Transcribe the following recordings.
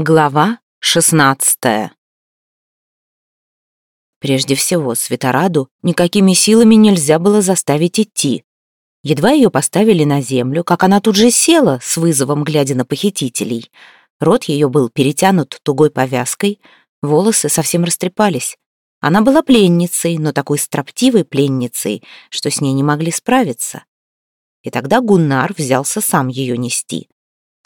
Глава шестнадцатая Прежде всего, Светораду никакими силами нельзя было заставить идти. Едва ее поставили на землю, как она тут же села, с вызовом глядя на похитителей. Рот ее был перетянут тугой повязкой, волосы совсем растрепались. Она была пленницей, но такой строптивой пленницей, что с ней не могли справиться. И тогда Гуннар взялся сам ее нести.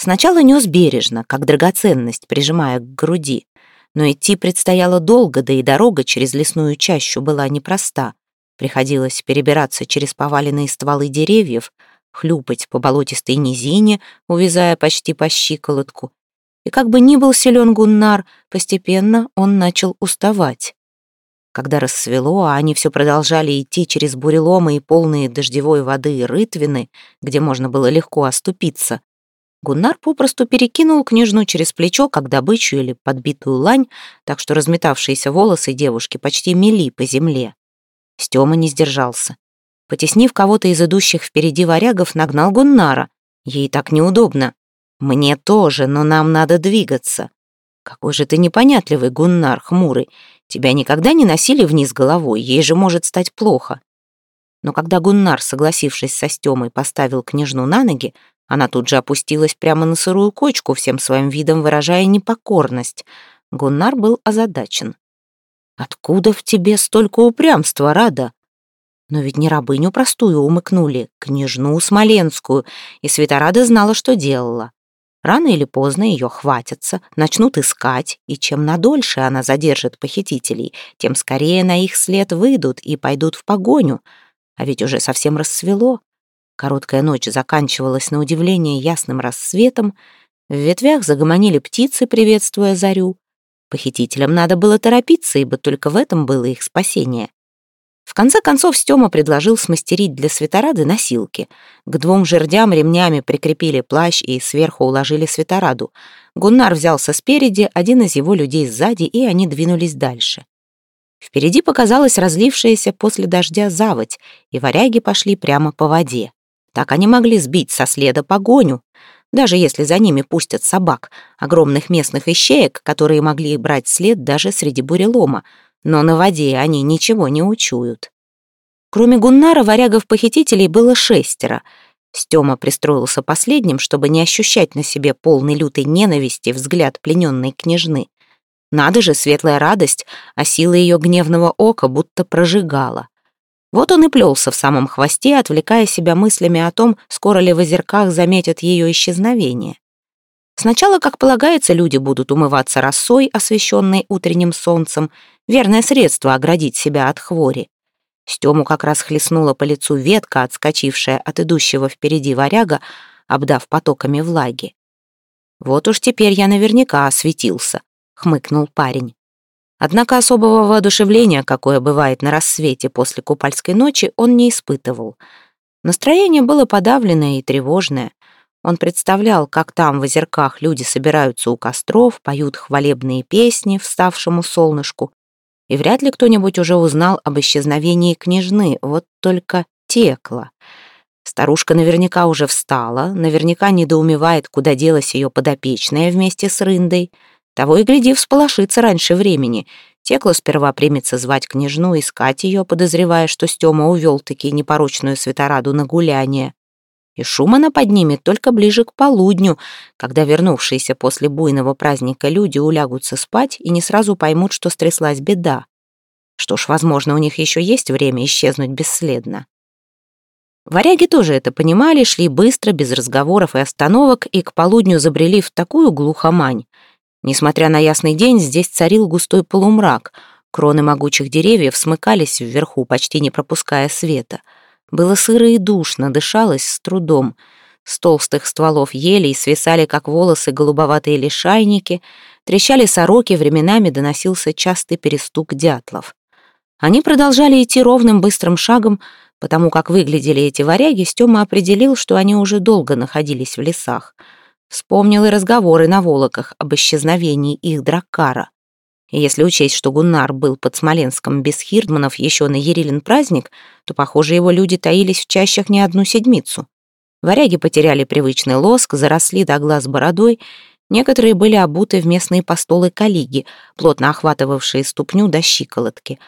Сначала нес бережно, как драгоценность, прижимая к груди. Но идти предстояло долго, да и дорога через лесную чащу была непроста. Приходилось перебираться через поваленные стволы деревьев, хлюпать по болотистой низине, увязая почти по щиколотку. И как бы ни был силен Гуннар, постепенно он начал уставать. Когда рассвело, а они все продолжали идти через буреломы и полные дождевой воды и рытвины, где можно было легко оступиться, Гуннар попросту перекинул княжну через плечо, как добычу или подбитую лань, так что разметавшиеся волосы девушки почти мели по земле. Стёма не сдержался. Потеснив кого-то из идущих впереди варягов, нагнал Гуннара. Ей так неудобно. «Мне тоже, но нам надо двигаться». «Какой же ты непонятливый, Гуннар, хмурый. Тебя никогда не носили вниз головой, ей же может стать плохо». Но когда Гуннар, согласившись со Стёмой, поставил княжну на ноги, она тут же опустилась прямо на сырую кочку, всем своим видом выражая непокорность. Гуннар был озадачен. «Откуда в тебе столько упрямства, Рада?» Но ведь не рабыню простую умыкнули, княжну Смоленскую, и Светорада знала, что делала. Рано или поздно ее хватятся, начнут искать, и чем надольше она задержит похитителей, тем скорее на их след выйдут и пойдут в погоню. А ведь уже совсем рассвело. Короткая ночь заканчивалась на удивление ясным рассветом, в ветвях загомонили птицы, приветствуя зарю. Похитителям надо было торопиться, ибо только в этом было их спасение. В конце концов Стёма предложил смастерить для светорады носилки. К двум жердям ремнями прикрепили плащ и сверху уложили светораду. Гуннар взялся спереди, один из его людей сзади, и они двинулись дальше. Впереди показалась разлившаяся после дождя заводь, и варяги пошли прямо по воде. Так они могли сбить со следа погоню, даже если за ними пустят собак, огромных местных ищеек, которые могли брать след даже среди бурелома, но на воде они ничего не учуют. Кроме Гуннара, варягов-похитителей было шестеро. Стёма пристроился последним, чтобы не ощущать на себе полный лютой ненависти взгляд плененной княжны. Надо же, светлая радость, а сила ее гневного ока будто прожигала. Вот он и плелся в самом хвосте, отвлекая себя мыслями о том, скоро ли в озерках заметят ее исчезновение. Сначала, как полагается, люди будут умываться росой, освещенной утренним солнцем, верное средство оградить себя от хвори. Стему как раз хлестнула по лицу ветка, отскочившая от идущего впереди варяга, обдав потоками влаги. «Вот уж теперь я наверняка осветился», — хмыкнул парень. Однако особого воодушевления, какое бывает на рассвете после купальской ночи, он не испытывал. Настроение было подавленное и тревожное. Он представлял, как там в озерках люди собираются у костров, поют хвалебные песни вставшему солнышку. И вряд ли кто-нибудь уже узнал об исчезновении княжны, вот только текла. Старушка наверняка уже встала, наверняка недоумевает, куда делась ее подопечная вместе с Рындой — того и гляди, всполошится раньше времени. Текла сперва примется звать княжну, искать ее, подозревая, что Стема увел-таки непорочную светораду на гуляние. И шум она поднимет только ближе к полудню, когда вернувшиеся после буйного праздника люди улягутся спать и не сразу поймут, что стряслась беда. Что ж, возможно, у них еще есть время исчезнуть бесследно. Варяги тоже это понимали, шли быстро, без разговоров и остановок, и к полудню забрели в такую глухомань, Несмотря на ясный день, здесь царил густой полумрак. Кроны могучих деревьев смыкались вверху, почти не пропуская света. Было сыро и душно, дышалось с трудом. С толстых стволов елей свисали, как волосы, голубоватые лишайники, трещали сороки, временами доносился частый перестук дятлов. Они продолжали идти ровным быстрым шагом, потому как выглядели эти варяги, Стёма определил, что они уже долго находились в лесах — Вспомнил и разговоры на Волоках об исчезновении их драккара. И если учесть, что Гуннар был под Смоленском без Хирдманов еще на Ерилин праздник, то, похоже, его люди таились в чащах не одну седмицу. Варяги потеряли привычный лоск, заросли до глаз бородой, Некоторые были обуты в местные постолы калиги, плотно охватывавшие ступню до щиколотки.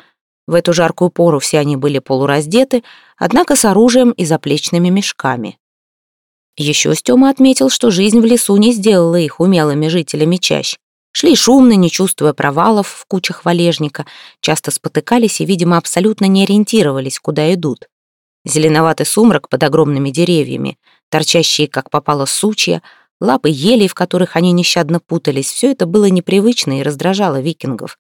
В эту жаркую пору все они были полураздеты, однако с оружием и заплечными мешками. Еще Стёма отметил, что жизнь в лесу не сделала их умелыми жителями чащ. Шли шумно, не чувствуя провалов в кучах валежника, часто спотыкались и, видимо, абсолютно не ориентировались, куда идут. Зеленоватый сумрак под огромными деревьями, торчащие, как попало, сучья, лапы елей, в которых они нещадно путались, все это было непривычно и раздражало викингов.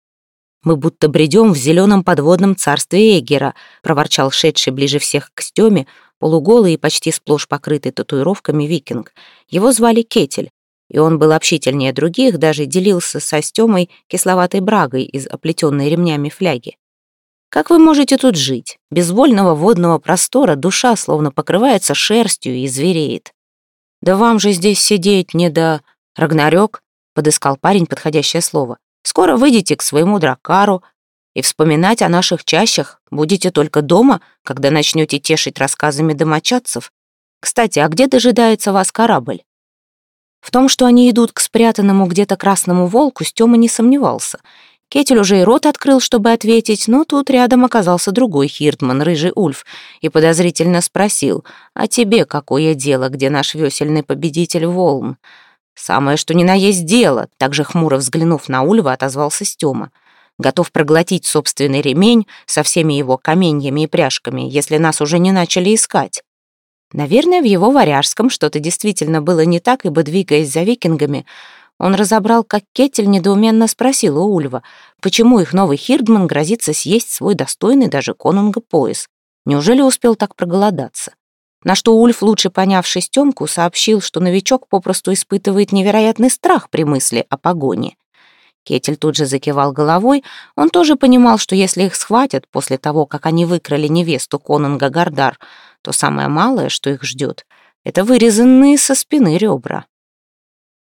«Мы будто бредем в зеленом подводном царстве Эгера», проворчал шедший ближе всех к Стеме, полуголый и почти сплошь покрытый татуировками викинг. Его звали Кетель, и он был общительнее других, даже делился со Стемой кисловатой брагой из оплетенной ремнями фляги. Как вы можете тут жить? Без вольного водного простора душа словно покрывается шерстью и звереет. Да вам же здесь сидеть не до... Рагнарёк, подыскал парень подходящее слово. Скоро выйдете к своему дракару и вспоминать о наших чащах будете только дома, когда начнете тешить рассказами домочадцев. Кстати, а где дожидается вас корабль? В том, что они идут к спрятанному где-то красному волку, Стёма не сомневался — Кетель уже и рот открыл, чтобы ответить, но тут рядом оказался другой Хиртман, рыжий Ульф, и подозрительно спросил, «А тебе какое дело, где наш весельный победитель волн?» «Самое, что ни на есть дело», также хмуро взглянув на Ульва, отозвался Стёма. «Готов проглотить собственный ремень со всеми его каменьями и пряжками, если нас уже не начали искать». Наверное, в его варяжском что-то действительно было не так, ибо, двигаясь за викингами, он разобрал, как Кетель недоуменно спросил у Ульва, почему их новый Хирдман грозится съесть свой достойный даже конунга пояс. Неужели успел так проголодаться? На что Ульф, лучше понявший Стёмку, сообщил, что новичок попросту испытывает невероятный страх при мысли о погоне. Кетель тут же закивал головой. Он тоже понимал, что если их схватят после того, как они выкрали невесту конунга Гардар, то самое малое, что их ждет, это вырезанные со спины ребра.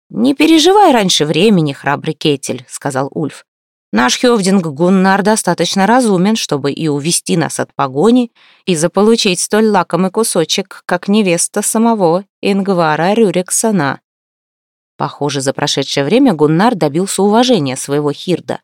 «Не переживай раньше времени, храбрый Кетель», — сказал Ульф. «Наш Хёвдинг Гуннар достаточно разумен, чтобы и увести нас от погони, и заполучить столь лакомый кусочек, как невеста самого Ингвара Рюриксона». Похоже, за прошедшее время Гуннар добился уважения своего Хирда.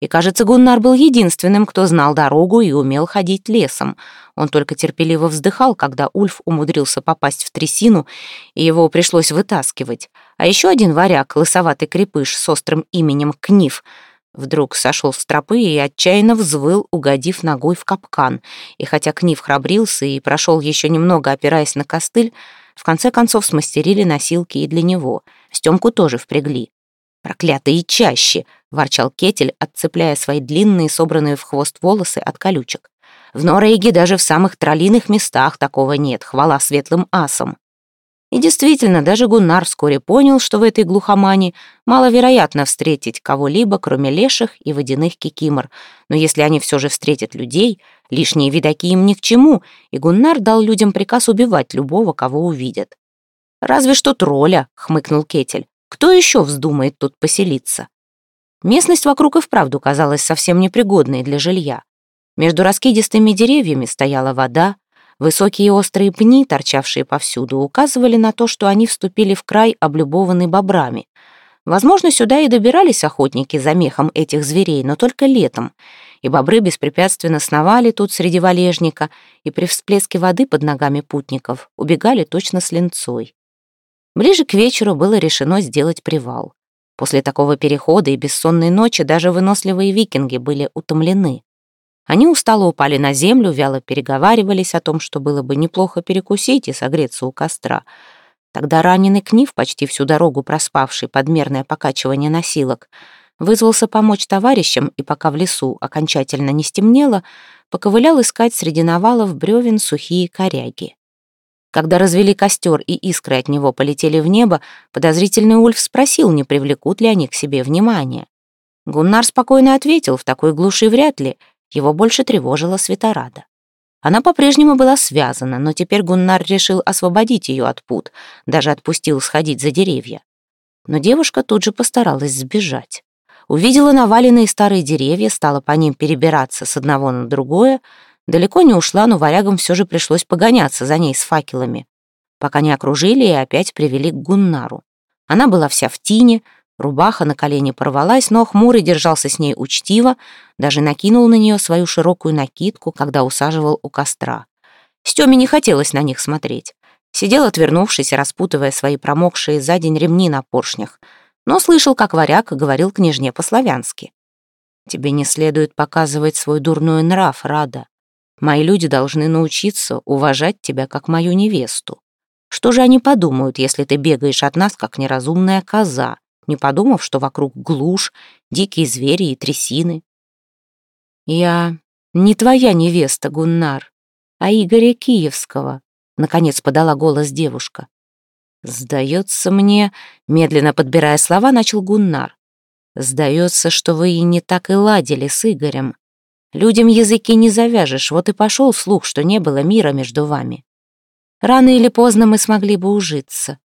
И, кажется, Гуннар был единственным, кто знал дорогу и умел ходить лесом. Он только терпеливо вздыхал, когда Ульф умудрился попасть в трясину, и его пришлось вытаскивать. А еще один варяг, лысоватый крепыш с острым именем Книв, вдруг сошел с тропы и отчаянно взвыл, угодив ногой в капкан. И хотя Книв храбрился и прошел еще немного, опираясь на костыль, в конце концов смастерили носилки и для него. Стемку тоже впрягли. «Проклятые чаще!» — ворчал Кетель, отцепляя свои длинные, собранные в хвост волосы от колючек. «В Норейге даже в самых троллиных местах такого нет, хвала светлым асам». И действительно, даже Гуннар вскоре понял, что в этой глухомане маловероятно встретить кого-либо, кроме леших и водяных кикимор. Но если они все же встретят людей, лишние видаки им ни к чему, и Гуннар дал людям приказ убивать любого, кого увидят. «Разве что тролля», — хмыкнул Кетель. Кто еще вздумает тут поселиться? Местность вокруг и вправду казалась совсем непригодной для жилья. Между раскидистыми деревьями стояла вода, высокие острые пни, торчавшие повсюду, указывали на то, что они вступили в край, облюбованный бобрами. Возможно, сюда и добирались охотники за мехом этих зверей, но только летом, и бобры беспрепятственно сновали тут среди валежника и при всплеске воды под ногами путников убегали точно с линцой. Ближе к вечеру было решено сделать привал. После такого перехода и бессонной ночи даже выносливые викинги были утомлены. Они устало упали на землю, вяло переговаривались о том, что было бы неплохо перекусить и согреться у костра. Тогда раненый Книв, почти всю дорогу проспавший подмерное покачивание носилок, вызвался помочь товарищам и пока в лесу окончательно не стемнело, поковылял искать среди навалов бревен сухие коряги. Когда развели костер и искры от него полетели в небо, подозрительный Ульф спросил, не привлекут ли они к себе внимания. Гуннар спокойно ответил, в такой глуши вряд ли, его больше тревожила Светорада. Она по-прежнему была связана, но теперь Гуннар решил освободить ее от пут, даже отпустил сходить за деревья. Но девушка тут же постаралась сбежать. Увидела наваленные старые деревья, стала по ним перебираться с одного на другое, Далеко не ушла, но варягам все же пришлось погоняться за ней с факелами, пока не окружили и опять привели к Гуннару. Она была вся в тине, рубаха на колени порвалась, но хмурый держался с ней учтиво, даже накинул на нее свою широкую накидку, когда усаживал у костра. Стеме не хотелось на них смотреть. Сидел, отвернувшись, распутывая свои промокшие за день ремни на поршнях, но слышал, как варяг говорил княжне по-славянски. «Тебе не следует показывать свой дурной нрав, Рада. Мои люди должны научиться уважать тебя как мою невесту. Что же они подумают, если ты бегаешь от нас, как неразумная коза, не подумав, что вокруг глушь, дикие звери и трясины? Я не твоя невеста, Гуннар, а Игоря Киевского, наконец подала голос девушка. Сдается мне, медленно подбирая слова, начал Гуннар. Сдается, что вы и не так и ладили с Игорем. Людям языки не завяжешь, вот и пошел слух, что не было мира между вами. Рано или поздно мы смогли бы ужиться.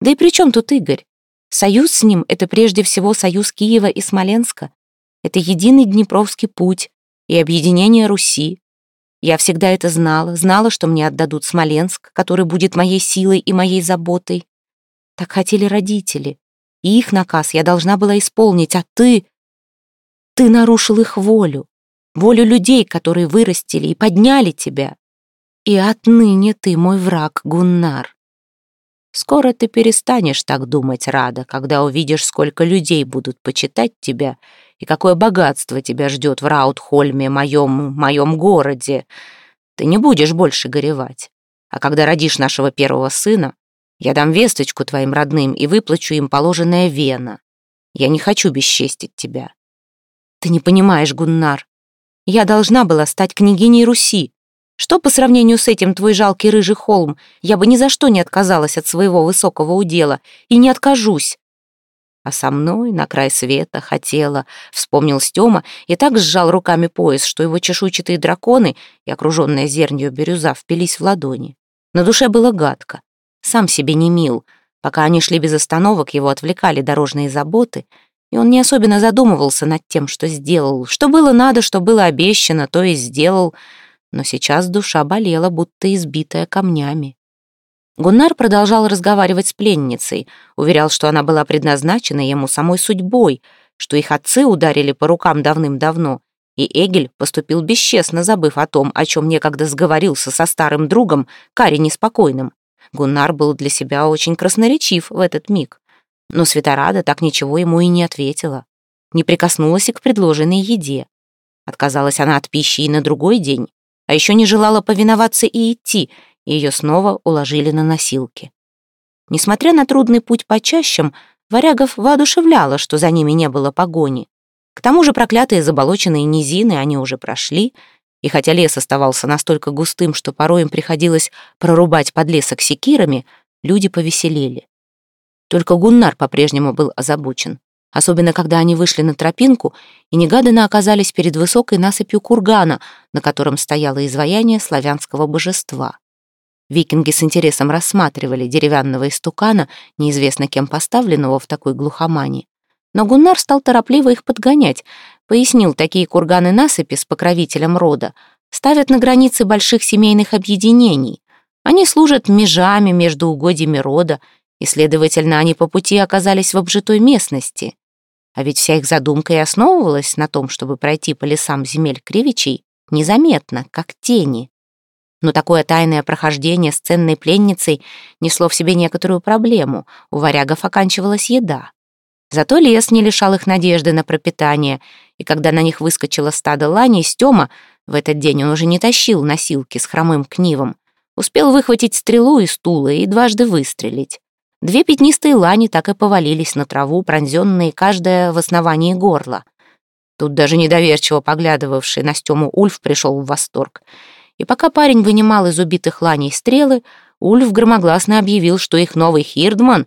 Да и при чем тут Игорь? Союз с ним — это прежде всего союз Киева и Смоленска. Это единый Днепровский путь и объединение Руси. Я всегда это знала, знала, что мне отдадут Смоленск, который будет моей силой и моей заботой. Так хотели родители, и их наказ я должна была исполнить, а ты... Ты нарушил их волю волю людей, которые вырастили и подняли тебя. И отныне ты мой враг, Гуннар. Скоро ты перестанешь так думать, Рада, когда увидишь, сколько людей будут почитать тебя и какое богатство тебя ждет в Раутхольме, моем, моем городе. Ты не будешь больше горевать. А когда родишь нашего первого сына, я дам весточку твоим родным и выплачу им положенное вена. Я не хочу бесчестить тебя. Ты не понимаешь, Гуннар. Я должна была стать княгиней Руси. Что по сравнению с этим твой жалкий рыжий холм? Я бы ни за что не отказалась от своего высокого удела. И не откажусь. А со мной на край света хотела, вспомнил Стёма и так сжал руками пояс, что его чешуйчатые драконы и окруженная зернью бирюза впились в ладони. На душе было гадко. Сам себе не мил. Пока они шли без остановок, его отвлекали дорожные заботы — и он не особенно задумывался над тем, что сделал. Что было надо, что было обещано, то и сделал. Но сейчас душа болела, будто избитая камнями. Гуннар продолжал разговаривать с пленницей, уверял, что она была предназначена ему самой судьбой, что их отцы ударили по рукам давным-давно, и Эгель поступил бесчестно, забыв о том, о чем некогда сговорился со старым другом, Кари Неспокойным. Гуннар был для себя очень красноречив в этот миг. Но Светорада так ничего ему и не ответила. Не прикоснулась и к предложенной еде. Отказалась она от пищи и на другой день, а еще не желала повиноваться и идти, и ее снова уложили на носилки. Несмотря на трудный путь по чащам, варягов воодушевляло, что за ними не было погони. К тому же проклятые заболоченные низины они уже прошли, и хотя лес оставался настолько густым, что порой им приходилось прорубать подлесок секирами, люди повеселели. Только Гуннар по-прежнему был озабочен. Особенно, когда они вышли на тропинку и негаданно оказались перед высокой насыпью кургана, на котором стояло изваяние славянского божества. Викинги с интересом рассматривали деревянного истукана, неизвестно кем поставленного в такой глухомане. Но Гуннар стал торопливо их подгонять, пояснил, такие курганы-насыпи с покровителем рода ставят на границе больших семейных объединений. Они служат межами между угодьями рода и, следовательно, они по пути оказались в обжитой местности. А ведь вся их задумка и основывалась на том, чтобы пройти по лесам земель Кривичей незаметно, как тени. Но такое тайное прохождение с ценной пленницей несло в себе некоторую проблему. У варягов оканчивалась еда. Зато лес не лишал их надежды на пропитание, и когда на них выскочило стадо ланей, Стёма, в этот день он уже не тащил носилки с хромым книвом, успел выхватить стрелу из стула и дважды выстрелить. Две пятнистые лани так и повалились на траву, пронзенные каждая в основании горла. Тут даже недоверчиво поглядывавший на Стему Ульф пришел в восторг. И пока парень вынимал из убитых ланей стрелы, Ульф громогласно объявил, что их новый Хирдман...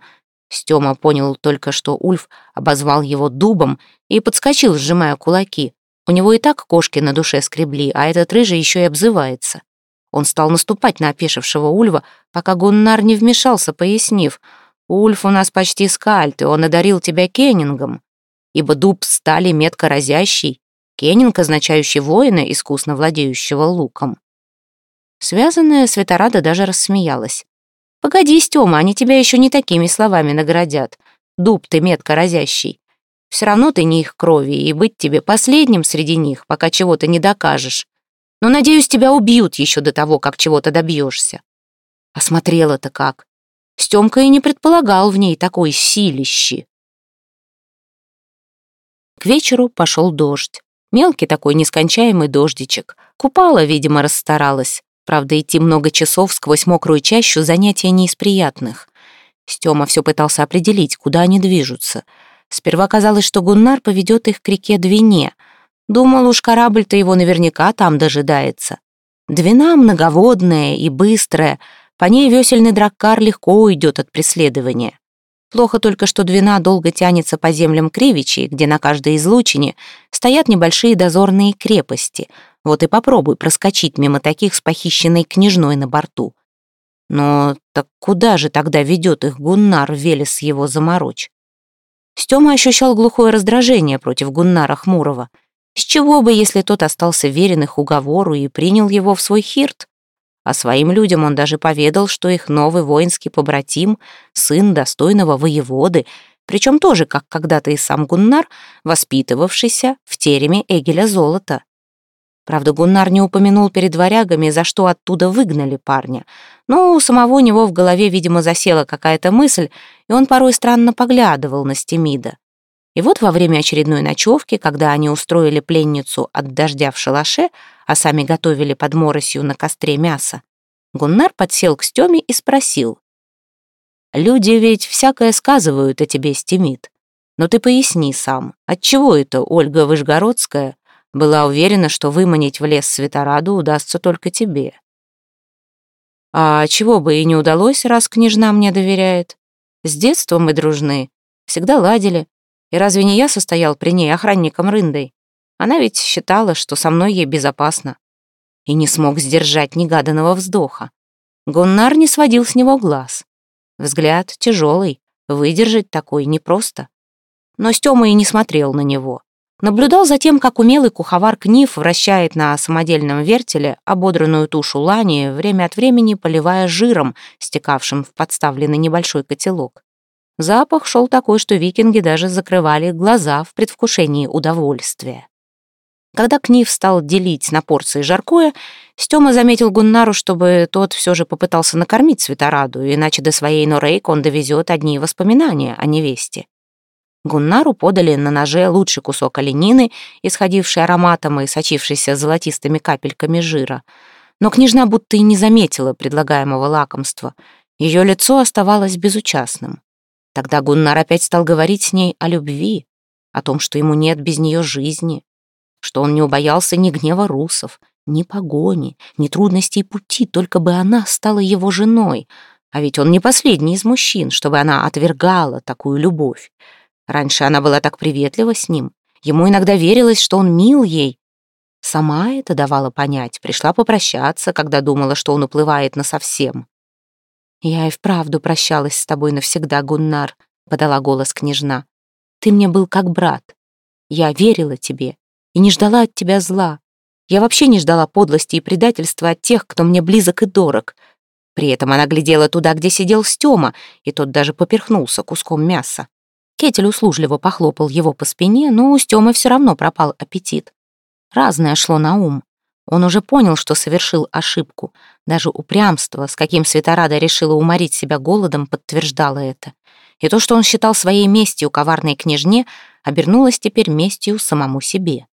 Стема понял только, что Ульф обозвал его дубом и подскочил, сжимая кулаки. У него и так кошки на душе скребли, а этот рыжий еще и обзывается. Он стал наступать на опешившего Ульва, пока Гуннар не вмешался, пояснив, «Ульф у нас почти скальт, и он одарил тебя кеннингом, ибо дуб стали метко разящий, кеннинг, означающий воина, искусно владеющего луком». Связанная Светорада даже рассмеялась. «Погоди, Стёма, они тебя еще не такими словами наградят. дуб ты метко разящий. Все равно ты не их крови, и быть тебе последним среди них, пока чего-то не докажешь. Но, надеюсь, тебя убьют еще до того, как чего-то добьешься. А смотрела-то как. Стемка и не предполагал в ней такой силищи. К вечеру пошел дождь. Мелкий такой нескончаемый дождичек. Купала, видимо, расстаралась. Правда, идти много часов сквозь мокрую чащу занятия не из приятных. Стёма все пытался определить, куда они движутся. Сперва казалось, что Гуннар поведет их к реке Двине. Думал, уж корабль-то его наверняка там дожидается. Двина многоводная и быстрая, по ней весельный драккар легко уйдет от преследования. Плохо только, что Двина долго тянется по землям Кривичей, где на каждой излучине стоят небольшие дозорные крепости. Вот и попробуй проскочить мимо таких с похищенной княжной на борту. Но так куда же тогда ведет их Гуннар Велес его заморочь? Стёма ощущал глухое раздражение против Гуннара Хмурого. С чего бы, если тот остался верен их уговору и принял его в свой хирт? А своим людям он даже поведал, что их новый воинский побратим — сын достойного воеводы, причем тоже, как когда-то и сам Гуннар, воспитывавшийся в тереме Эгеля Золота. Правда, Гуннар не упомянул перед варягами, за что оттуда выгнали парня. Но у самого него в голове, видимо, засела какая-то мысль, и он порой странно поглядывал на Стемида. И вот во время очередной ночевки, когда они устроили пленницу от дождя в шалаше, а сами готовили под моросью на костре мясо, Гуннар подсел к Стеме и спросил. «Люди ведь всякое сказывают о тебе, Стемид. Но ты поясни сам, отчего это Ольга Вышгородская была уверена, что выманить в лес Светораду удастся только тебе. А чего бы и не удалось, раз княжна мне доверяет. С детства мы дружны, всегда ладили. И разве не я состоял при ней охранником рындой? Она ведь считала, что со мной ей безопасно. И не смог сдержать негаданного вздоха. Гуннар не сводил с него глаз. Взгляд тяжелый, выдержать такой непросто. Но Стёма и не смотрел на него. Наблюдал за тем, как умелый куховар Книф вращает на самодельном вертеле ободранную тушу лани, время от времени поливая жиром, стекавшим в подставленный небольшой котелок. Запах шел такой, что викинги даже закрывали глаза в предвкушении удовольствия. Когда Книф стал делить на порции жаркое, Стёма заметил Гуннару, чтобы тот все же попытался накормить Светораду, иначе до своей Норейк он довезет одни воспоминания о невесте. Гуннару подали на ноже лучший кусок оленины, исходивший ароматом и сочившийся золотистыми капельками жира. Но княжна будто и не заметила предлагаемого лакомства. Ее лицо оставалось безучастным. Тогда Гуннар опять стал говорить с ней о любви, о том, что ему нет без нее жизни, что он не убоялся ни гнева русов, ни погони, ни трудностей пути, только бы она стала его женой. А ведь он не последний из мужчин, чтобы она отвергала такую любовь. Раньше она была так приветлива с ним. Ему иногда верилось, что он мил ей. Сама это давала понять, пришла попрощаться, когда думала, что он уплывает насовсем. «Я и вправду прощалась с тобой навсегда, Гуннар», — подала голос княжна. «Ты мне был как брат. Я верила тебе и не ждала от тебя зла. Я вообще не ждала подлости и предательства от тех, кто мне близок и дорог». При этом она глядела туда, где сидел Стёма, и тот даже поперхнулся куском мяса. Кетель услужливо похлопал его по спине, но у Стёмы все равно пропал аппетит. Разное шло на ум. Он уже понял, что совершил ошибку. Даже упрямство, с каким Светорада решила уморить себя голодом, подтверждало это. И то, что он считал своей местью коварной княжне, обернулось теперь местью самому себе.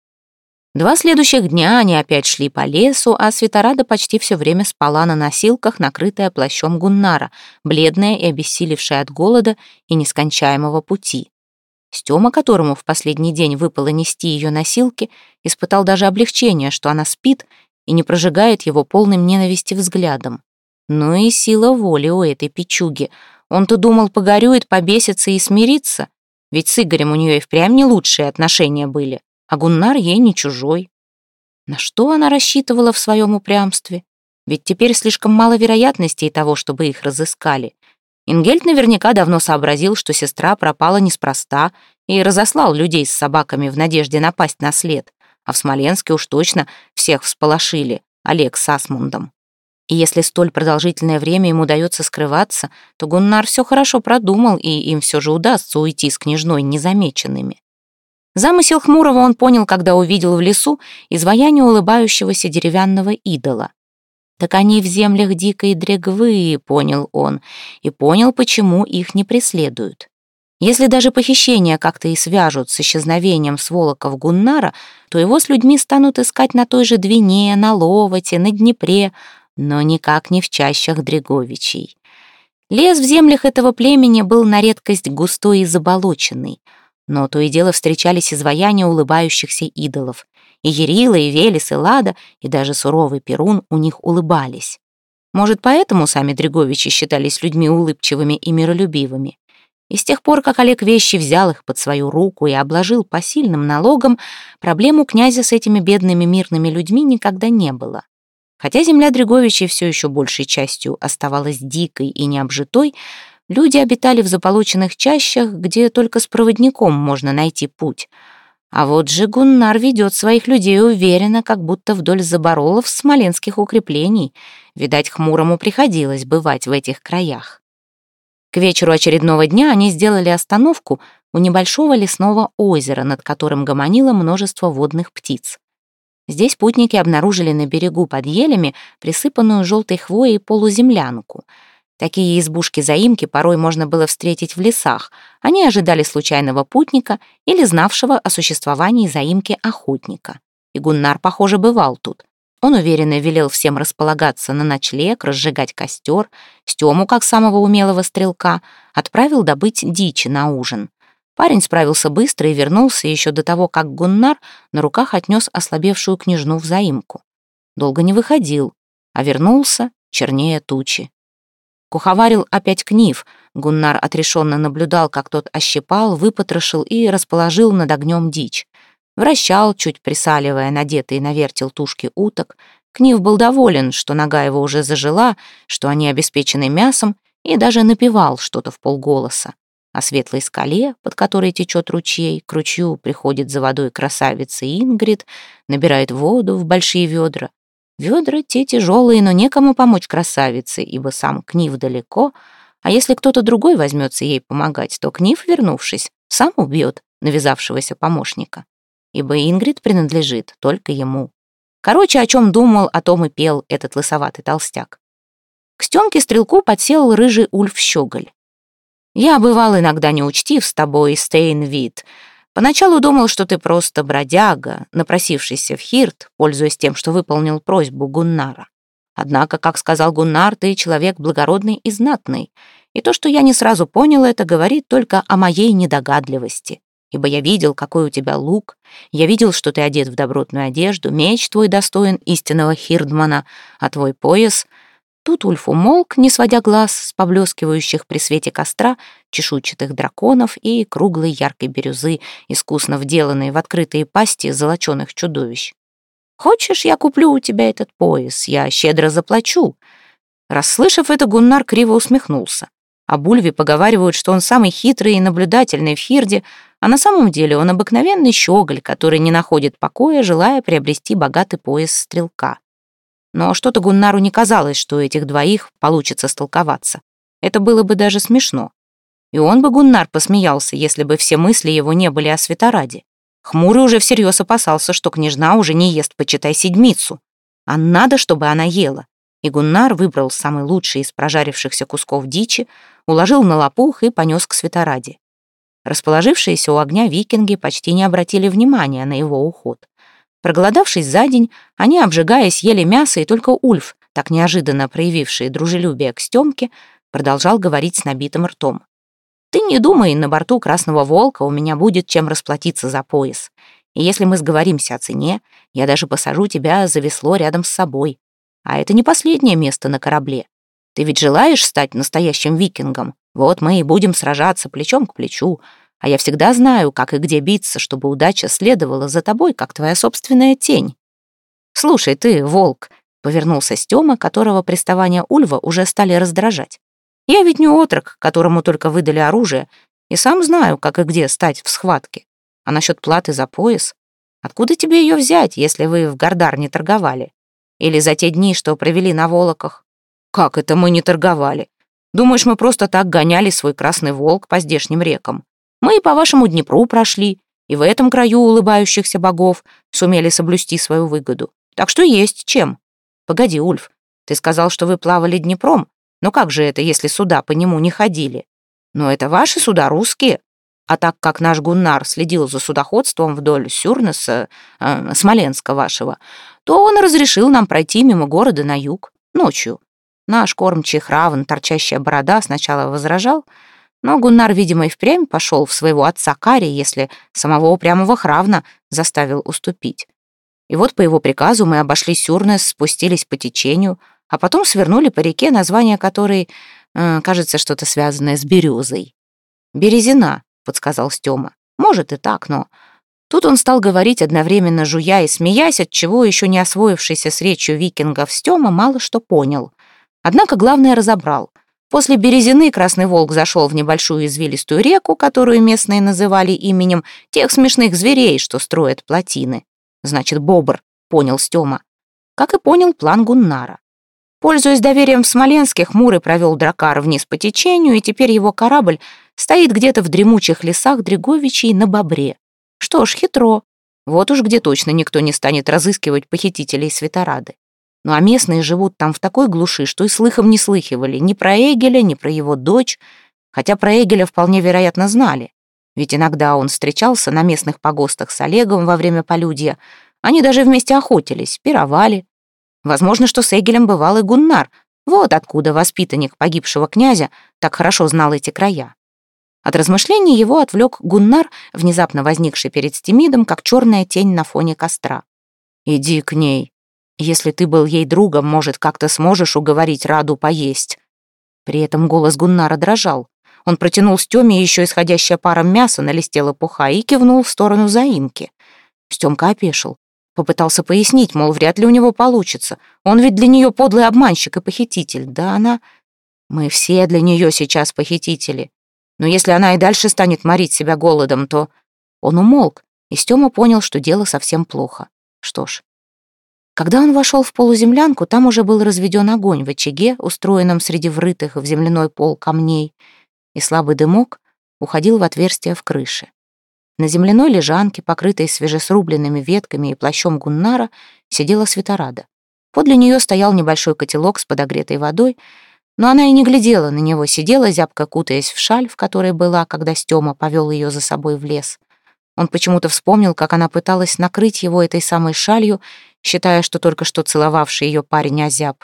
Два следующих дня они опять шли по лесу, а Светорада почти все время спала на носилках, накрытая плащом Гуннара, бледная и обессилевшая от голода и нескончаемого пути. Стёма, которому в последний день выпало нести ее носилки, испытал даже облегчение, что она спит и не прожигает его полным ненависти взглядом. Ну и сила воли у этой печуги. Он-то думал, погорюет, побесится и смирится, ведь с Игорем у нее и впрямь не лучшие отношения были а Гуннар ей не чужой. На что она рассчитывала в своем упрямстве? Ведь теперь слишком мало вероятностей того, чтобы их разыскали. Ингельд наверняка давно сообразил, что сестра пропала неспроста и разослал людей с собаками в надежде напасть на след. А в Смоленске уж точно всех всполошили, Олег с Асмундом. И если столь продолжительное время ему удается скрываться, то Гуннар все хорошо продумал, и им все же удастся уйти с княжной незамеченными. Замысел Хмурого он понял, когда увидел в лесу изваяние улыбающегося деревянного идола. «Так они в землях дикой дрегвы», — понял он, и понял, почему их не преследуют. Если даже похищения как-то и свяжут с исчезновением сволоков Гуннара, то его с людьми станут искать на той же Двине, на Ловоте, на Днепре, но никак не в чащах Дреговичей. Лес в землях этого племени был на редкость густой и заболоченный, но то и дело встречались изваяния улыбающихся идолов. И Ерила, и Велес, и Лада, и даже суровый Перун у них улыбались. Может, поэтому сами Дреговичи считались людьми улыбчивыми и миролюбивыми. И с тех пор, как Олег Вещи взял их под свою руку и обложил посильным налогом, проблем у князя с этими бедными мирными людьми никогда не было. Хотя земля Дреговичей все еще большей частью оставалась дикой и необжитой, люди обитали в заполученных чащах, где только с проводником можно найти путь. А вот же Гуннар ведет своих людей уверенно, как будто вдоль заборолов смоленских укреплений. Видать, хмурому приходилось бывать в этих краях. К вечеру очередного дня они сделали остановку у небольшого лесного озера, над которым гомонило множество водных птиц. Здесь путники обнаружили на берегу под елями присыпанную желтой хвоей полуземлянку. Такие избушки-заимки порой можно было встретить в лесах. Они ожидали случайного путника или знавшего о существовании заимки охотника. И Гуннар, похоже, бывал тут. Он уверенно велел всем располагаться на ночлег, разжигать костер, Стему, как самого умелого стрелка, отправил добыть дичи на ужин. Парень справился быстро и вернулся еще до того, как Гуннар на руках отнес ослабевшую княжну в заимку. Долго не выходил, а вернулся, чернее тучи. Куховарил опять книв. Гуннар отрешенно наблюдал, как тот ощипал, выпотрошил и расположил над огнем дичь. Вращал, чуть присаливая надетые на вертел тушки уток. Книв был доволен, что нога его уже зажила, что они обеспечены мясом, и даже напевал что-то в полголоса. О светлой скале, под которой течет ручей, к ручью приходит за водой красавица Ингрид, набирает воду в большие ведра. Ведра те тяжелые, но некому помочь красавице, ибо сам Книв далеко, а если кто-то другой возьмется ей помогать, то Книв, вернувшись, сам убьет навязавшегося помощника ибо Ингрид принадлежит только ему. Короче, о чем думал, о том и пел этот лысоватый толстяк. К Стёмке стрелку подсел рыжий Ульф Щеголь. «Я бывал иногда неучтив с тобой, Стейнвид. Поначалу думал, что ты просто бродяга, напросившийся в Хирт, пользуясь тем, что выполнил просьбу Гуннара. Однако, как сказал Гуннар, ты человек благородный и знатный, и то, что я не сразу понял это, говорит только о моей недогадливости ибо я видел, какой у тебя лук, я видел, что ты одет в добротную одежду, меч твой достоин истинного Хирдмана, а твой пояс...» Тут Ульф умолк, не сводя глаз с поблескивающих при свете костра чешуйчатых драконов и круглой яркой бирюзы, искусно вделанной в открытые пасти золоченых чудовищ. «Хочешь, я куплю у тебя этот пояс? Я щедро заплачу». Расслышав это, Гуннар криво усмехнулся. О Бульве поговаривают, что он самый хитрый и наблюдательный в Хирде, а на самом деле он обыкновенный щеголь, который не находит покоя, желая приобрести богатый пояс стрелка. Но что-то Гуннару не казалось, что у этих двоих получится столковаться. Это было бы даже смешно. И он бы, Гуннар, посмеялся, если бы все мысли его не были о Светораде. Хмурый уже всерьез опасался, что княжна уже не ест, почитай, седмицу. А надо, чтобы она ела. И Гуннар выбрал самый лучший из прожарившихся кусков дичи, уложил на лопух и понес к светораде. Расположившиеся у огня викинги почти не обратили внимания на его уход. Проголодавшись за день, они, обжигаясь, ели мясо, и только Ульф, так неожиданно проявивший дружелюбие к Стемке, продолжал говорить с набитым ртом. «Ты не думай, на борту Красного Волка у меня будет чем расплатиться за пояс. И если мы сговоримся о цене, я даже посажу тебя за весло рядом с собой. А это не последнее место на корабле. Ты ведь желаешь стать настоящим викингом? Вот мы и будем сражаться плечом к плечу. А я всегда знаю, как и где биться, чтобы удача следовала за тобой, как твоя собственная тень. Слушай, ты, волк, повернулся Стёма, которого приставания Ульва уже стали раздражать. Я ведь не отрок, которому только выдали оружие, и сам знаю, как и где стать в схватке. А насчет платы за пояс? Откуда тебе ее взять, если вы в Гордар не торговали? Или за те дни, что провели на Волоках, «Как это мы не торговали? Думаешь, мы просто так гоняли свой красный волк по здешним рекам? Мы и по вашему Днепру прошли, и в этом краю улыбающихся богов сумели соблюсти свою выгоду. Так что есть чем. Погоди, Ульф, ты сказал, что вы плавали Днепром. Но как же это, если суда по нему не ходили? Но это ваши суда русские. А так как наш Гуннар следил за судоходством вдоль Сюрнеса, э, Смоленска вашего, то он разрешил нам пройти мимо города на юг, ночью. Наш кормчий Хравен, торчащая борода, сначала возражал, но Гуннар, видимо, и впрямь пошел в своего отца Кари, если самого упрямого Хравна заставил уступить. И вот по его приказу мы обошли Сюрнес, спустились по течению, а потом свернули по реке, название которой, э, кажется, что-то связанное с березой. «Березина», — подсказал Стёма. «Может и так, но...» Тут он стал говорить, одновременно жуя и смеясь, от чего еще не освоившийся с речью викингов Стёма мало что понял. Однако главное разобрал. После Березины Красный Волк зашел в небольшую извилистую реку, которую местные называли именем тех смешных зверей, что строят плотины. Значит, бобр, понял Стёма. Как и понял план Гуннара. Пользуясь доверием в Смоленске, Хмурый провел дракар вниз по течению, и теперь его корабль стоит где-то в дремучих лесах Дреговичей на Бобре. Что ж, хитро. Вот уж где точно никто не станет разыскивать похитителей Светорады. Ну а местные живут там в такой глуши, что и слыхом не слыхивали ни про Эгеля, ни про его дочь, хотя про Эгеля вполне вероятно знали. Ведь иногда он встречался на местных погостах с Олегом во время полюдья. Они даже вместе охотились, пировали. Возможно, что с Эгелем бывал и Гуннар. Вот откуда воспитанник погибшего князя так хорошо знал эти края. От размышлений его отвлек Гуннар, внезапно возникший перед Стемидом, как черная тень на фоне костра. «Иди к ней. Если ты был ей другом, может, как-то сможешь уговорить Раду поесть». При этом голос Гуннара дрожал. Он протянул Стёме еще исходящая паром мяса на листе лопуха и кивнул в сторону заимки. Стёмка опешил. Попытался пояснить, мол, вряд ли у него получится. Он ведь для нее подлый обманщик и похититель. Да она... Мы все для нее сейчас похитители. Но если она и дальше станет морить себя голодом, то... Он умолк, и Стёма понял, что дело совсем плохо. Что ж. Когда он вошел в полуземлянку, там уже был разведен огонь в очаге, устроенном среди врытых в земляной пол камней и слабый дымок уходил в отверстие в крыше. На земляной лежанке, покрытой свежесрубленными ветками и плащом гуннара, сидела Светорада. Подле нее стоял небольшой котелок с подогретой водой, но она и не глядела на него, сидела, зябко кутаясь в шаль, в которой была, когда Стёма повел ее за собой в лес. Он почему-то вспомнил, как она пыталась накрыть его этой самой шалью, считая, что только что целовавший ее парень озяб.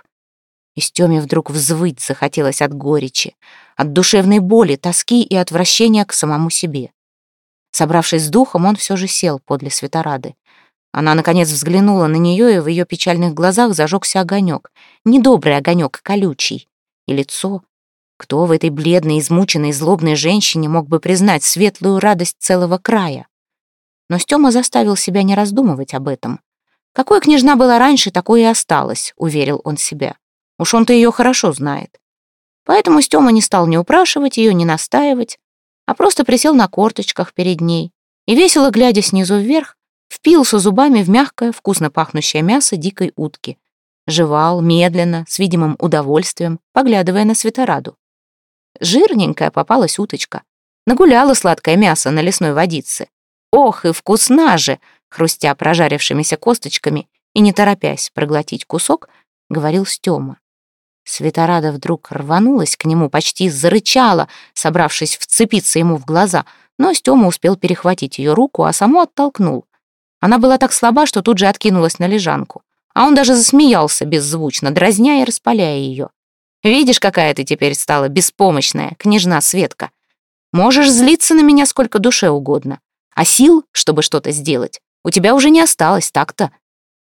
И Стёме вдруг взвыть захотелось от горечи, от душевной боли, тоски и отвращения к самому себе. Собравшись с духом, он все же сел подле Светорады. Она, наконец, взглянула на нее, и в ее печальных глазах зажегся огонек. Недобрый огонек, колючий. И лицо. Кто в этой бледной, измученной, злобной женщине мог бы признать светлую радость целого края? Но Стёма заставил себя не раздумывать об этом. Какой княжна была раньше, такой и осталась, уверил он себя. Уж он-то ее хорошо знает. Поэтому Стёма не стал ни упрашивать ее, ни настаивать, а просто присел на корточках перед ней и, весело глядя снизу вверх, впился зубами в мягкое, вкусно пахнущее мясо дикой утки. Жевал медленно, с видимым удовольствием, поглядывая на светораду. Жирненькая попалась уточка. Нагуляла сладкое мясо на лесной водице. Ох, и вкусна же! Хрустя прожарившимися косточками и не торопясь проглотить кусок, говорил Стёма. Светорада вдруг рванулась к нему, почти зарычала, собравшись вцепиться ему в глаза, но Стёма успел перехватить ее руку, а саму оттолкнул. Она была так слаба, что тут же откинулась на лежанку. А он даже засмеялся беззвучно, дразня и распаляя ее. «Видишь, какая ты теперь стала беспомощная, княжна Светка. Можешь злиться на меня сколько душе угодно, а сил, чтобы что-то сделать, у тебя уже не осталось так-то».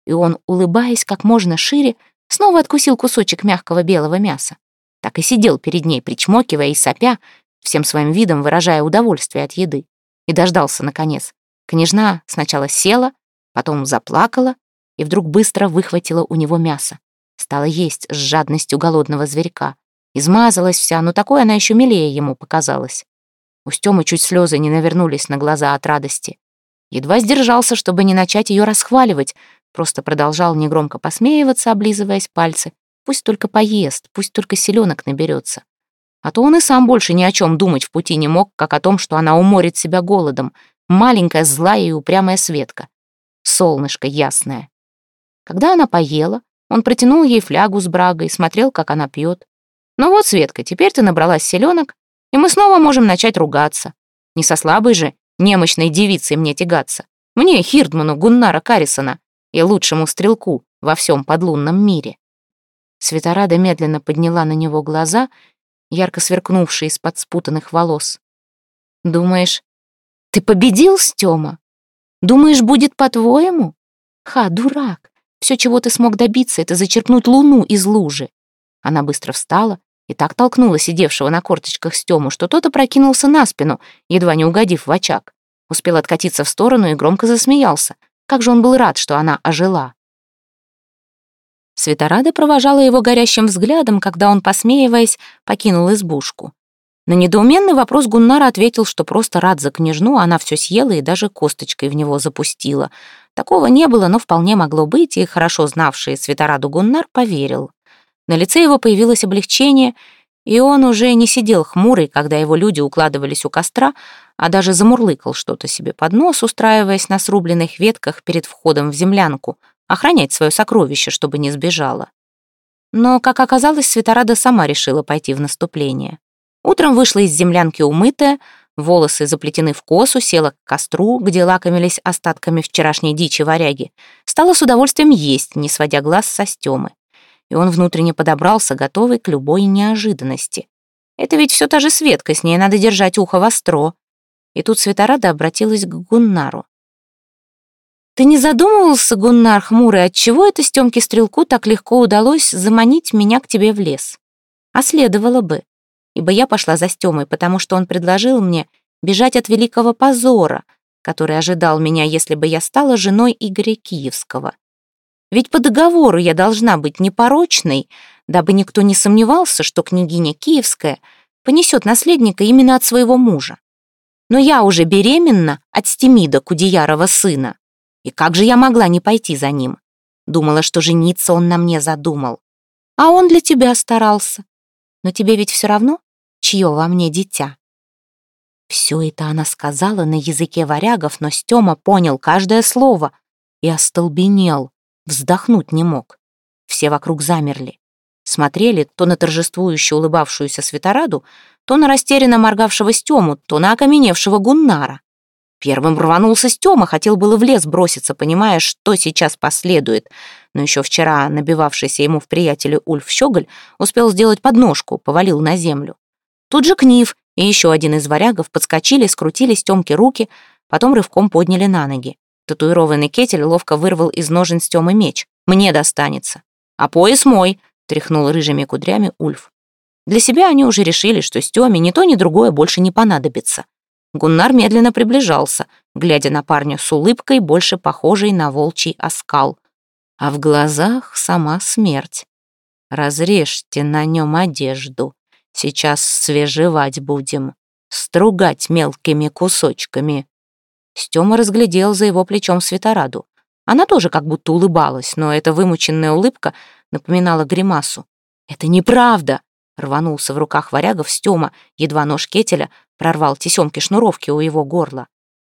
И он, улыбаясь как можно шире, Снова откусил кусочек мягкого белого мяса. Так и сидел перед ней, причмокивая и сопя, всем своим видом выражая удовольствие от еды. И дождался, наконец. Княжна сначала села, потом заплакала и вдруг быстро выхватила у него мясо. Стала есть с жадностью голодного зверька. Измазалась вся, но такой она еще милее ему показалась. У Стёмы чуть слезы не навернулись на глаза от радости. Едва сдержался, чтобы не начать ее расхваливать, просто продолжал негромко посмеиваться, облизываясь пальцы, Пусть только поест, пусть только селенок наберется. А то он и сам больше ни о чем думать в пути не мог, как о том, что она уморит себя голодом. Маленькая, злая и упрямая Светка. Солнышко ясное. Когда она поела, он протянул ей флягу с брагой, смотрел, как она пьет. «Ну вот, Светка, теперь ты набралась селенок, и мы снова можем начать ругаться. Не со слабой же, немощной девицей мне тягаться. Мне, Хирдману Гуннара Каррисона, и лучшему стрелку во всем подлунном мире». Светорада медленно подняла на него глаза, ярко сверкнувшие из-под спутанных волос. «Думаешь, ты победил, Стёма? Думаешь, будет по-твоему? Ха, дурак! Все, чего ты смог добиться, это зачерпнуть луну из лужи. Она быстро встала и так толкнула сидевшего на корточках Стему, что тот опрокинулся на спину, едва не угодив в очаг. Успел откатиться в сторону и громко засмеялся. Как же он был рад, что она ожила. Светорада провожала его горящим взглядом, когда он, посмеиваясь, покинул избушку. На недоуменный вопрос Гуннара ответил, что просто рад за княжну, она все съела и даже косточкой в него запустила. Такого не было, но вполне могло быть, и хорошо знавший Светораду Гуннар поверил. На лице его появилось облегчение, и он уже не сидел хмурый, когда его люди укладывались у костра, а даже замурлыкал что-то себе под нос, устраиваясь на срубленных ветках перед входом в землянку, охранять свое сокровище, чтобы не сбежало. Но, как оказалось, Светорада сама решила пойти в наступление. Утром вышла из землянки умытая, волосы заплетены в косу, села к костру, где лакомились остатками вчерашней дичи варяги. Стала с удовольствием есть, не сводя глаз со Стемы. И он внутренне подобрался, готовый к любой неожиданности. Это ведь все та же Светка, с ней надо держать ухо востро. И тут Светорада обратилась к Гуннару. «Ты не задумывался, Гуннар хмурый, отчего это Стемке Стрелку так легко удалось заманить меня к тебе в лес? А следовало бы ибо я пошла за Стёмой, потому что он предложил мне бежать от великого позора, который ожидал меня, если бы я стала женой Игоря Киевского. Ведь по договору я должна быть непорочной, дабы никто не сомневался, что княгиня Киевская понесет наследника именно от своего мужа. Но я уже беременна от Стемида Кудеярова сына. И как же я могла не пойти за ним? Думала, что жениться он на мне задумал. А он для тебя старался. Но тебе ведь все равно, чье во мне дитя. Все это она сказала на языке варягов, но Стема понял каждое слово и остолбенел, вздохнуть не мог. Все вокруг замерли. Смотрели то на торжествующе улыбавшуюся Светораду, то на растерянно моргавшего Стему, то на окаменевшего Гуннара. Первым рванулся Стема, хотел было в лес броситься, понимая, что сейчас последует. Но еще вчера набивавшийся ему в приятеле Ульф Щеголь успел сделать подножку, повалил на землю. Тут же Книв и еще один из варягов подскочили, скрутили Стемке руки, потом рывком подняли на ноги. Татуированный кетель ловко вырвал из ножен Стемы меч. «Мне достанется». «А пояс мой», — тряхнул рыжими кудрями Ульф. Для себя они уже решили, что Стеме ни то, ни другое больше не понадобится. Гуннар медленно приближался, глядя на парня с улыбкой, больше похожей на волчий оскал. А в глазах сама смерть. «Разрежьте на нем одежду. Сейчас свежевать будем. Стругать мелкими кусочками». Стёма разглядел за его плечом Светораду. Она тоже как будто улыбалась, но эта вымученная улыбка напоминала гримасу. «Это неправда!» — рванулся в руках варягов Стёма, едва нож кетеля прорвал тесемки шнуровки у его горла.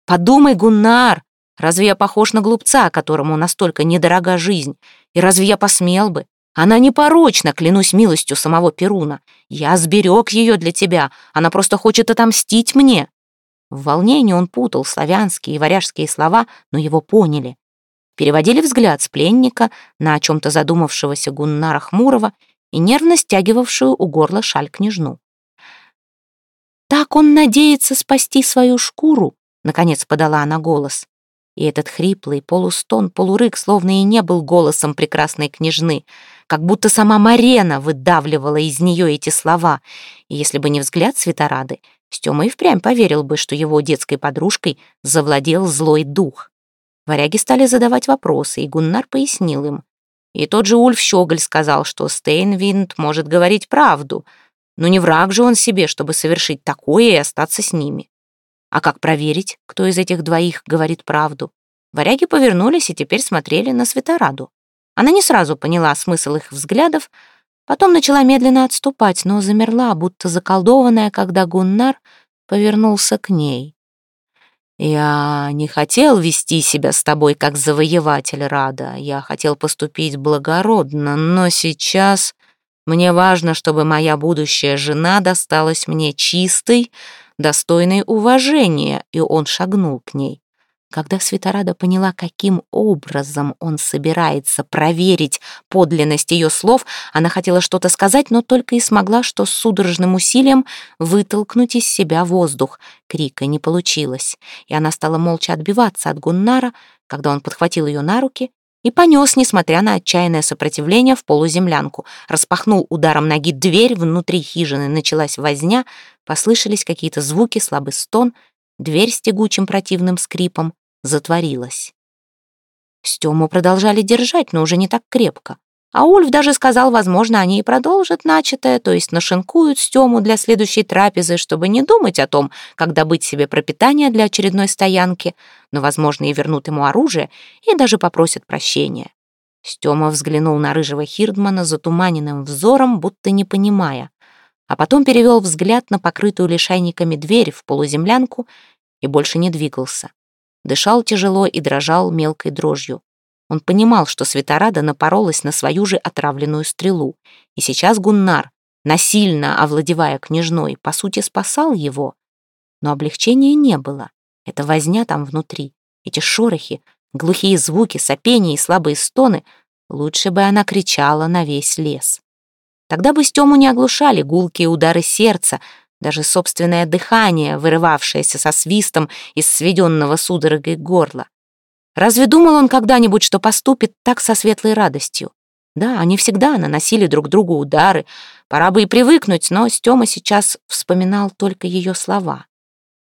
«Подумай, Гуннар, разве я похож на глупца, которому настолько недорога жизнь? И разве я посмел бы? Она непорочна, клянусь милостью самого Перуна. Я сберег ее для тебя, она просто хочет отомстить мне». В волнении он путал славянские и варяжские слова, но его поняли. Переводили взгляд с пленника на о чем-то задумавшегося Гуннара Хмурого и нервно стягивавшую у горла шаль княжну. «Так он надеется спасти свою шкуру», — наконец подала она голос. И этот хриплый полустон, полурык словно и не был голосом прекрасной княжны, как будто сама Марена выдавливала из нее эти слова. И если бы не взгляд Светорады, Стёма и впрямь поверил бы, что его детской подружкой завладел злой дух. Варяги стали задавать вопросы, и Гуннар пояснил им. И тот же Ульф Щеголь сказал, что Стейнвинд может говорить правду — но не враг же он себе, чтобы совершить такое и остаться с ними. А как проверить, кто из этих двоих говорит правду? Варяги повернулись и теперь смотрели на Светораду. Она не сразу поняла смысл их взглядов, Потом начала медленно отступать, но замерла, будто заколдованная, когда Гуннар повернулся к ней. «Я не хотел вести себя с тобой как завоеватель Рада. Я хотел поступить благородно, но сейчас мне важно, чтобы моя будущая жена досталась мне чистой, достойной уважения», и он шагнул к ней. Когда Светорада поняла, каким образом он собирается проверить подлинность ее слов, она хотела что-то сказать, но только и смогла, что с судорожным усилием вытолкнуть из себя воздух. Крика не получилось, и она стала молча отбиваться от Гуннара, когда он подхватил ее на руки и понес, несмотря на отчаянное сопротивление, в полуземлянку. Распахнул ударом ноги дверь, внутри хижины началась возня, послышались какие-то звуки, слабый стон, дверь с тягучим противным скрипом затворилась. Стему продолжали держать, но уже не так крепко. А Ульф даже сказал, возможно, они и продолжат начатое, то есть нашинкуют Стему для следующей трапезы, чтобы не думать о том, как добыть себе пропитание для очередной стоянки, но, возможно, и вернут ему оружие, и даже попросят прощения. Стема взглянул на рыжего Хирдмана затуманенным взором, будто не понимая, а потом перевел взгляд на покрытую лишайниками дверь в полуземлянку и больше не двигался дышал тяжело и дрожал мелкой дрожью. Он понимал, что Светорада напоролась на свою же отравленную стрелу, и сейчас Гуннар, насильно овладевая княжной, по сути спасал его. Но облегчения не было. Это возня там внутри, эти шорохи, глухие звуки, сопения и слабые стоны. Лучше бы она кричала на весь лес. Тогда бы Стему не оглушали гулкие удары сердца, даже собственное дыхание, вырывавшееся со свистом из сведенного судорогой горла. Разве думал он когда-нибудь, что поступит так со светлой радостью? Да, они всегда наносили друг другу удары. Пора бы и привыкнуть, но Стёма сейчас вспоминал только ее слова.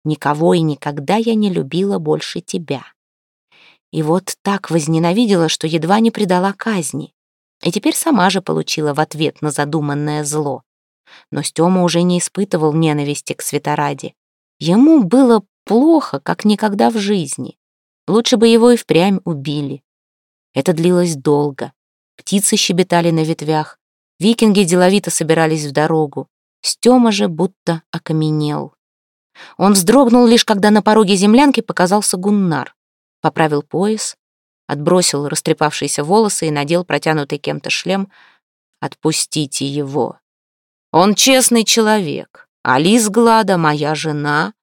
«Никого и никогда я не любила больше тебя». И вот так возненавидела, что едва не предала казни. И теперь сама же получила в ответ на задуманное зло но Стёма уже не испытывал ненависти к Светораде. Ему было плохо, как никогда в жизни. Лучше бы его и впрямь убили. Это длилось долго. Птицы щебетали на ветвях, викинги деловито собирались в дорогу. Стёма же будто окаменел. Он вздрогнул лишь, когда на пороге землянки показался Гуннар. Поправил пояс, отбросил растрепавшиеся волосы и надел протянутый кем-то шлем. «Отпустите его», он честный человек, Алис Глада моя жена,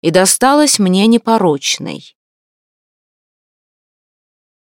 и досталась мне непорочной.